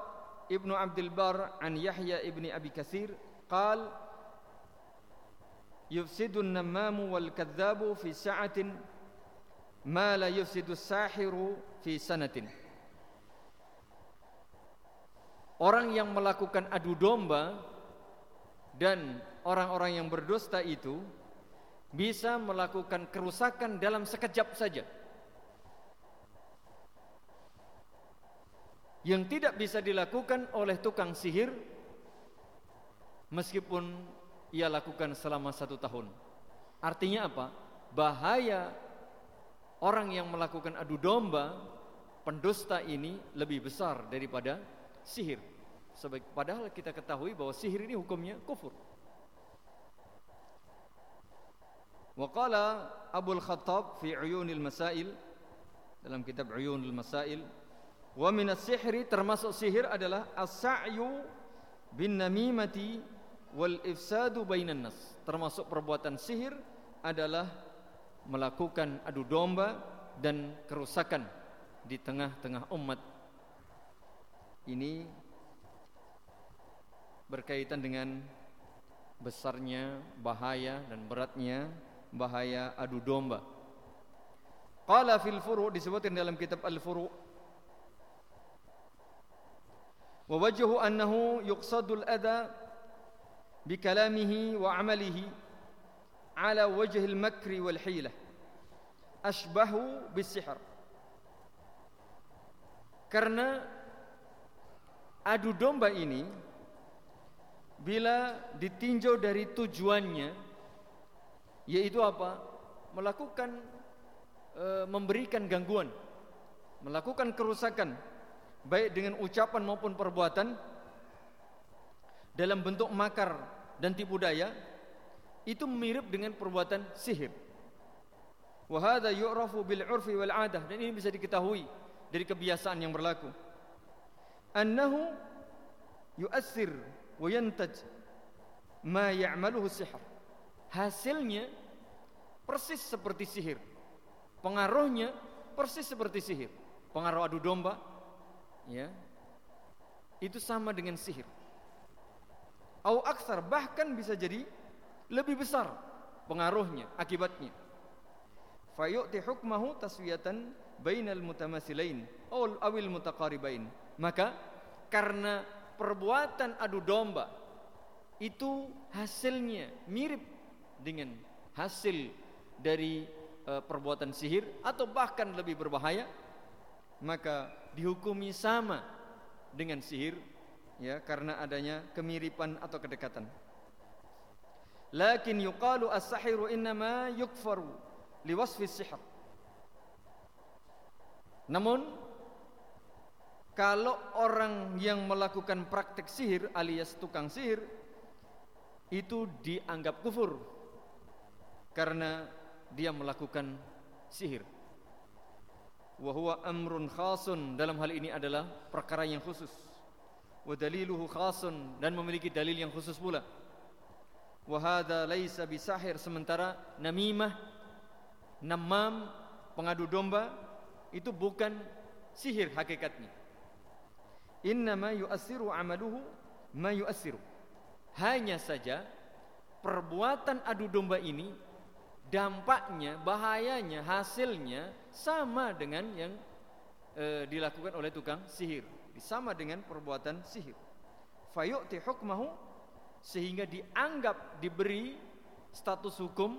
Ibnu Abdul Bar an Yahya ibni Abi Katsir qal yufsidu an-nammamu wal kadzabu fi sa'atin ma la yufsidu sahiru fi sanatin Orang yang melakukan adu domba dan orang-orang yang berdusta itu bisa melakukan kerusakan dalam sekejap saja. Yang tidak bisa dilakukan oleh tukang sihir meskipun ia lakukan selama satu tahun. Artinya apa? Bahaya orang yang melakukan adu domba, pendusta ini lebih besar daripada sihir. Padahal kita ketahui bahwa sihir ini hukumnya kufur. Waqala Abu Al-Khattab fi Uyunil Masail dalam kitab Uyunil Masail wa min as-sihri termasuk sihir adalah as-sa'yu bin namimati wal ifsadu bainan nas. Termasuk perbuatan sihir adalah melakukan adu domba dan kerusakan di tengah-tengah umat. Ini berkaitan dengan besarnya bahaya dan beratnya bahaya adu domba. Qala fil furu' disebutkan dalam kitab al-furu' wa wajhu annahu yuqsadul adha bi kalamihi wa amalihi ala wajhi al-makri wal hila. Ashbahu bis sihr. Karena adu domba ini bila ditinjau dari tujuannya yaitu apa? Melakukan e, memberikan gangguan melakukan kerusakan baik dengan ucapan maupun perbuatan dalam bentuk makar dan tipu daya itu mirip dengan perbuatan sihir. Wa hadha yu'rafu bil 'urfi wal 'adah. Dan ini bisa diketahui dari kebiasaan yang berlaku. Annahu yu'assir wa yantaj ma ya'maluhu sihr hasilnya persis seperti sihir. Pengaruhnya persis seperti sihir. Pengaruh adu domba ya itu sama dengan sihir. Au aksar bahkan bisa jadi lebih besar pengaruhnya akibatnya. Fayu'ti hukmahu taswiyatan bainal mutamasilain aw awil mutaqaribain. Maka karena perbuatan adu domba itu hasilnya mirip dengan hasil dari uh, perbuatan sihir atau bahkan lebih berbahaya maka dihukumi sama dengan sihir ya karena adanya kemiripan atau kedekatan. Lakin yuqalu as-sahiru inma yukfaru liwasfi sihr. Namun kalau orang yang melakukan praktek sihir alias tukang sihir itu dianggap kufur karena dia melakukan sihir. Wa amrun khasun dalam hal ini adalah perkara yang khusus. Wa daliluhu khasun dan memiliki dalil yang khusus pula. Wa hadza laisa bisahir sementara namimah namam pengadu domba itu bukan sihir hakikatnya. Innama yu'assiru amaluhu ma yu'assiru. Hanya saja perbuatan adu domba ini dampaknya, bahayanya, hasilnya sama dengan yang e, dilakukan oleh tukang sihir. Sama dengan perbuatan sihir. Fayu'ti hukmahu sehingga dianggap diberi status hukum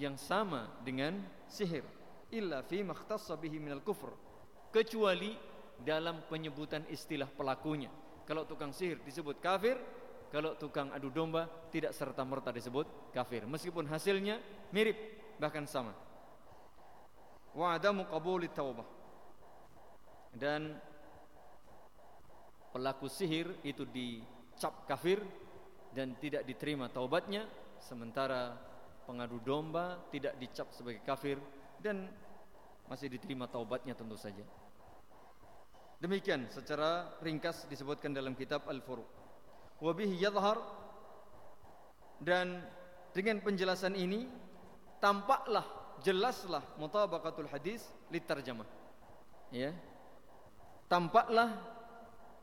yang sama dengan sihir. Illa fi makhtassa minal kufr. Kecuali dalam penyebutan istilah pelakunya. Kalau tukang sihir disebut kafir, kalau tukang adu domba tidak serta merta disebut kafir. Meskipun hasilnya mirip bahkan sama. Wa adamu qabuli taubah. Dan pelaku sihir itu dicap kafir dan tidak diterima taubatnya sementara pengadu domba tidak dicap sebagai kafir dan masih diterima taubatnya tentu saja. Demikian secara ringkas disebutkan dalam kitab Al-Furu. Wa bihi yadhhar dan dengan penjelasan ini tampaklah jelaslah mutabaqatul hadis litarjamah. Ya. Tampaklah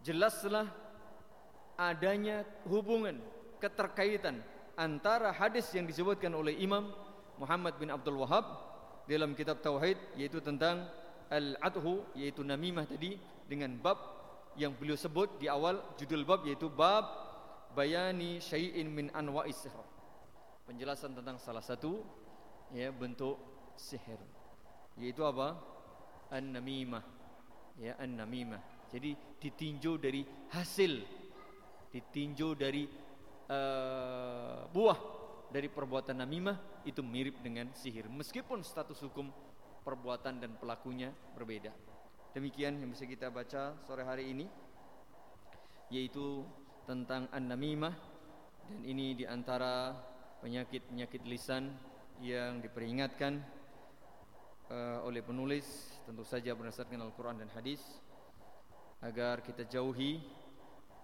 jelaslah adanya hubungan keterkaitan antara hadis yang disebutkan oleh Imam Muhammad bin Abdul Wahab dalam kitab tauhid yaitu tentang al-adhu yaitu namimah tadi dengan bab yang beliau sebut di awal judul bab yaitu bab bayani syai'in min anwa'is sihr. Penjelasan tentang salah satu ya bentuk sihir. Yaitu apa? An-namimah. Ya, an-namimah. Jadi ditinjau dari hasil ditinjau dari uh, buah dari perbuatan namimah itu mirip dengan sihir meskipun status hukum perbuatan dan pelakunya berbeda. Demikian yang bisa kita baca sore hari ini yaitu tentang an-namimah dan ini di antara penyakit-penyakit lisan yang diperingatkan uh, oleh penulis tentu saja berdasarkan Al-Qur'an dan hadis agar kita jauhi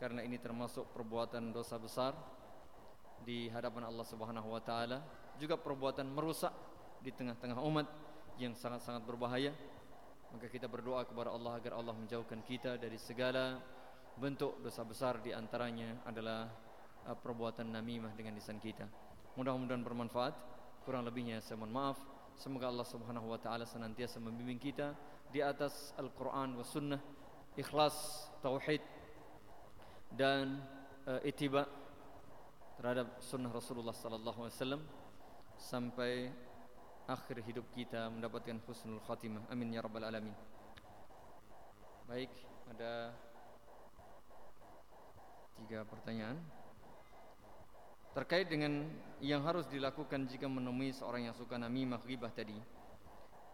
karena ini termasuk perbuatan dosa besar di hadapan Allah Subhanahu wa taala juga perbuatan merusak di tengah-tengah umat yang sangat-sangat berbahaya. Maka kita berdoa kepada Allah agar Allah menjauhkan kita dari segala bentuk dosa besar di antaranya adalah uh, perbuatan namimah dengan lisan kita. Mudah-mudahan bermanfaat. Kurang lebihnya saya mohon maaf. Semoga Allah Subhanahu wa taala senantiasa membimbing kita di atas Al-Qur'an was sunnah ikhlas tauhid dan uh, itiba terhadap sunnah Rasulullah sallallahu alaihi wasallam sampai akhir hidup kita mendapatkan husnul khatimah. Amin ya rabbal alamin. Baik ada tiga pertanyaan terkait dengan yang harus dilakukan jika menemui seorang yang suka namimah ghibah tadi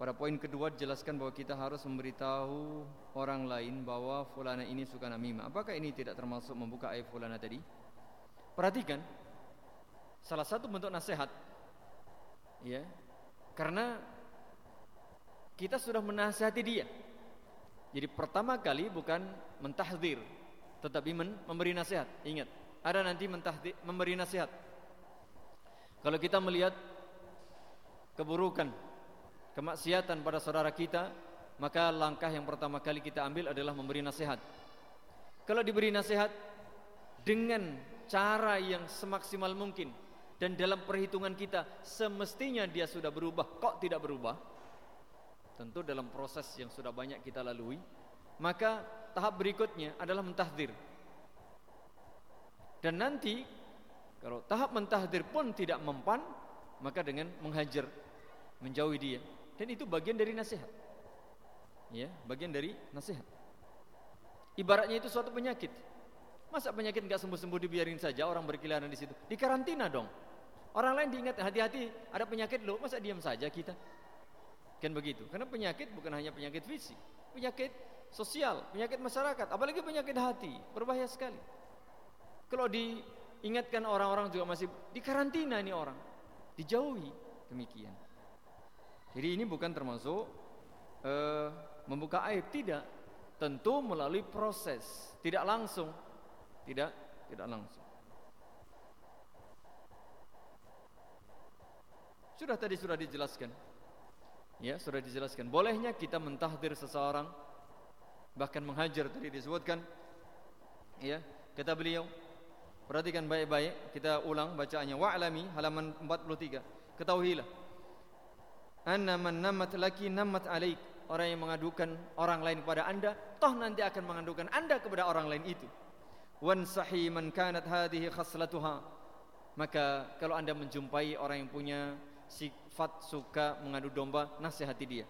pada poin kedua dijelaskan bahwa kita harus memberitahu orang lain bahwa fulana ini suka namimah. Apakah ini tidak termasuk membuka aib fulana tadi? Perhatikan salah satu bentuk nasihat ya. Karena kita sudah menasihati dia. Jadi pertama kali bukan mentahdir tetapi memberi nasihat. Ingat, ada nanti mentahdir memberi nasihat. Kalau kita melihat keburukan kemaksiatan pada saudara kita, maka langkah yang pertama kali kita ambil adalah memberi nasihat. Kalau diberi nasihat dengan cara yang semaksimal mungkin dan dalam perhitungan kita semestinya dia sudah berubah, kok tidak berubah? Tentu dalam proses yang sudah banyak kita lalui, maka tahap berikutnya adalah mentahdir. Dan nanti kalau tahap mentahdir pun tidak mempan, maka dengan menghajar, menjauhi dia. Dan itu bagian dari nasihat. Ya, bagian dari nasihat. Ibaratnya itu suatu penyakit. Masa penyakit enggak sembuh-sembuh dibiarin saja orang berkeliaran di situ? Di karantina dong. Orang lain diingat hati-hati ada penyakit loh, masa diam saja kita? Kan begitu. Karena penyakit bukan hanya penyakit fisik, penyakit sosial, penyakit masyarakat, apalagi penyakit hati, berbahaya sekali. Kalau diingatkan orang-orang juga masih di karantina ini orang, dijauhi demikian. Jadi ini bukan termasuk uh, membuka aib, tidak. Tentu melalui proses, tidak langsung, tidak tidak langsung. Sudah tadi sudah dijelaskan, ya sudah dijelaskan. Bolehnya kita mentahdir seseorang, bahkan menghajar tadi disebutkan, ya kata beliau. Perhatikan baik-baik, kita ulang bacaannya. Wa'lami halaman 43. Ketahuilah anna man namat laki namat alaik orang yang mengadukan orang lain kepada anda toh nanti akan mengadukan anda kepada orang lain itu wan sahi man kanat hadhihi khaslatuha maka kalau anda menjumpai orang yang punya sifat suka mengadu domba nasihati dia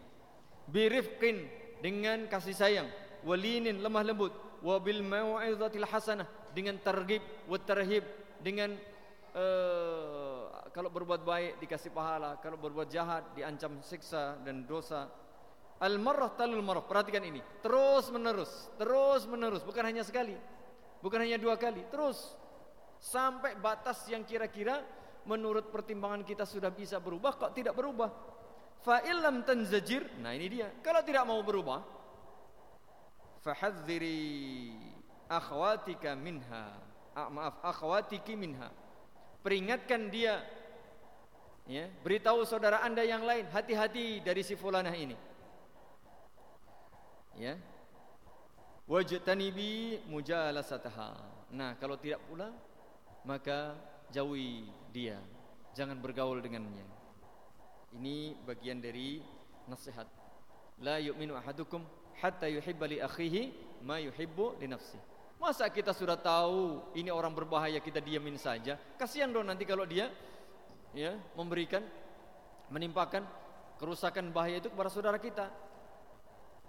birifqin dengan kasih sayang walinin lemah lembut wabil mau'izatil hasanah dengan targhib wa tarhib dengan uh, kalau berbuat baik dikasih pahala, kalau berbuat jahat diancam siksa dan dosa. Al-marrah talul marrah. Perhatikan ini. Terus menerus, terus menerus, bukan hanya sekali. Bukan hanya dua kali, terus sampai batas yang kira-kira menurut pertimbangan kita sudah bisa berubah kok tidak berubah. Fa illam tanzajir. Nah, ini dia. Kalau tidak mau berubah, fahadziri akhwatika minha. Ah, maaf, akhwatiki minha. Peringatkan dia ya, beritahu saudara anda yang lain hati-hati dari si fulanah ini. Ya. Wajtanibi mujalasataha. Nah, kalau tidak pula maka jauhi dia. Jangan bergaul dengannya. Ini bagian dari nasihat. La yu'minu ahadukum hatta yuhibba li akhihi ma yuhibbu li nafsi. Masa kita sudah tahu ini orang berbahaya kita diamin saja? Kasihan dong nanti kalau dia ya memberikan menimpakan kerusakan bahaya itu kepada saudara kita.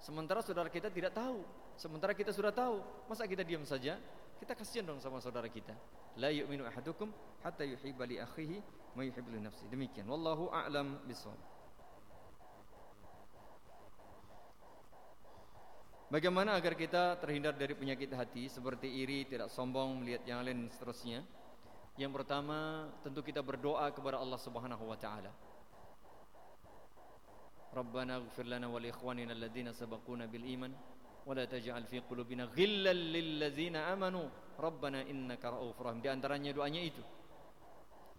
Sementara saudara kita tidak tahu. Sementara kita sudah tahu. Masa kita diam saja? Kita kasihan dong sama saudara kita. La yu'minu ahadukum hatta yuhibba li akhihi ma yuhibbu li nafsi. Demikian. Wallahu a'lam bishawab. Bagaimana agar kita terhindar dari penyakit hati seperti iri, tidak sombong, melihat yang lain dan seterusnya? Yang pertama, tentu kita berdoa kepada Allah Subhanahu wa taala. Rabbana ighfir lana wa li ikhwanina alladhina sabaquna bil iman wala taj'al fi qulubina ghillan lil ladzina amanu. Rabbana innaka ra'ufur rahim. Di antaranya doanya itu.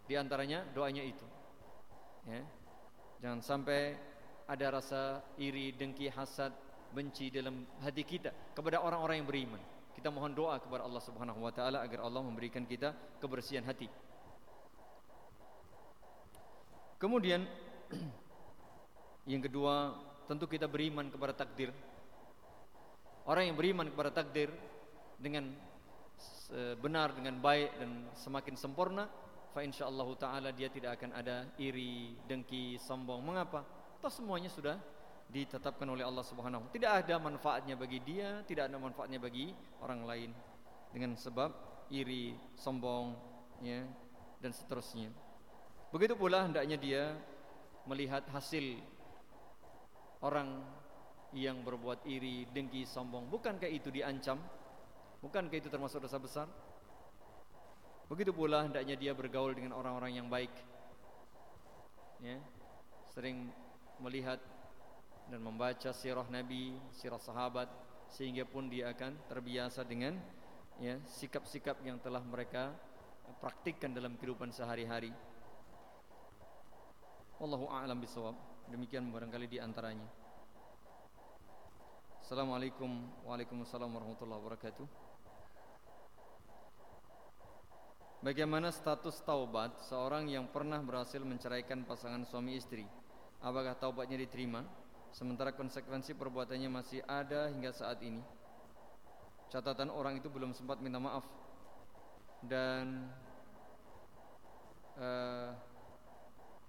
Di antaranya doanya itu. Ya. Jangan sampai ada rasa iri dengki hasad benci dalam hati kita kepada orang-orang yang beriman kita mohon doa kepada Allah Subhanahu wa taala agar Allah memberikan kita kebersihan hati kemudian [clears throat] yang kedua tentu kita beriman kepada takdir Orang yang beriman kepada takdir dengan benar dengan baik dan semakin sempurna, fa insyaallah taala dia tidak akan ada iri, dengki, sombong. Mengapa? Toh semuanya sudah ditetapkan oleh Allah Subhanahu. Tidak ada manfaatnya bagi dia, tidak ada manfaatnya bagi orang lain dengan sebab iri, sombong, ya dan seterusnya. Begitu pula hendaknya dia melihat hasil orang yang berbuat iri, dengki, sombong Bukankah itu diancam? Bukankah itu termasuk dosa besar? Begitu pula hendaknya dia bergaul dengan orang-orang yang baik ya, Sering melihat dan membaca sirah Nabi, sirah sahabat Sehingga pun dia akan terbiasa dengan ya, sikap-sikap yang telah mereka praktikkan dalam kehidupan sehari-hari. Wallahu a'lam bisawab Demikian barangkali di antaranya. Assalamualaikum Waalaikumsalam warahmatullahi wabarakatuh. Bagaimana status taubat seorang yang pernah berhasil menceraikan pasangan suami istri Apakah taubatnya diterima Sementara konsekuensi perbuatannya masih ada hingga saat ini Catatan orang itu belum sempat minta maaf Dan uh,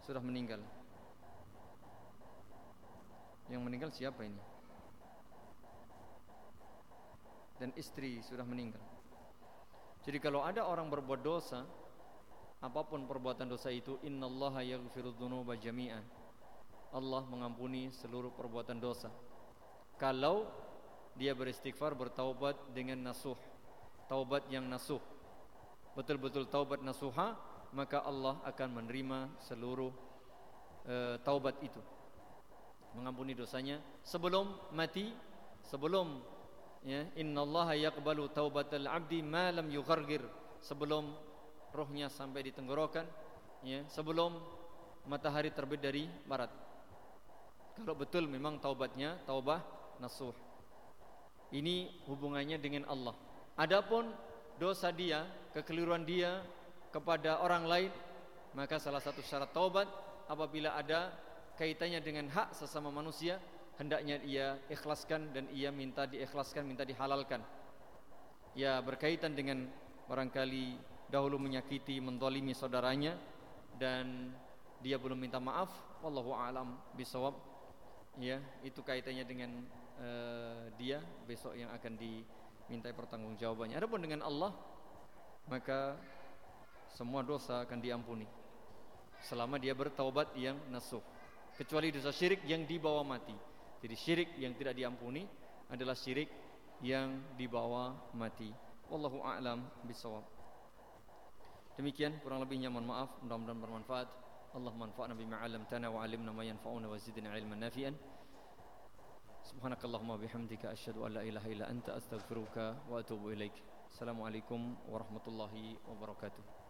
Sudah meninggal Yang meninggal siapa ini? dan istri sudah meninggal. Jadi kalau ada orang berbuat dosa, apa pun perbuatan dosa itu, innallaha yaghfiru dzunuba jami'an. Allah mengampuni seluruh perbuatan dosa. Kalau dia beristighfar, bertaubat dengan nasuh. Taubat yang nasuh. Betul-betul taubat nasuha, maka Allah akan menerima seluruh uh, taubat itu. Mengampuni dosanya sebelum mati, sebelum ya innallaha yaqbalu taubatal abdi ma lam yughargir sebelum rohnya sampai di tenggorokan ya sebelum matahari terbit dari barat kalau betul memang taubatnya taubah nasuh ini hubungannya dengan Allah adapun dosa dia kekeliruan dia kepada orang lain maka salah satu syarat taubat apabila ada kaitannya dengan hak sesama manusia hendaknya ia ikhlaskan dan ia minta diikhlaskan, minta dihalalkan. Ya berkaitan dengan barangkali dahulu menyakiti, mendolimi saudaranya dan dia belum minta maaf, wallahu alam bisawab. Ya, itu kaitannya dengan uh, dia besok yang akan dimintai pertanggungjawabannya. Adapun dengan Allah, maka semua dosa akan diampuni selama dia bertaubat yang nasuh. Kecuali dosa syirik yang dibawa mati. Jadi syirik yang tidak diampuni adalah syirik yang dibawa mati. Wallahu a'lam bisawab. Demikian kurang lebihnya mohon maaf, mudah-mudahan bermanfaat. Allah manfa'na bima 'allamtana wa 'allimna ma yanfa'una wa zidna 'ilman nafi'an. Subhanakallahumma bihamdika asyhadu an la ilaha illa anta astaghfiruka wa atubu ilaik. Assalamualaikum warahmatullahi wabarakatuh.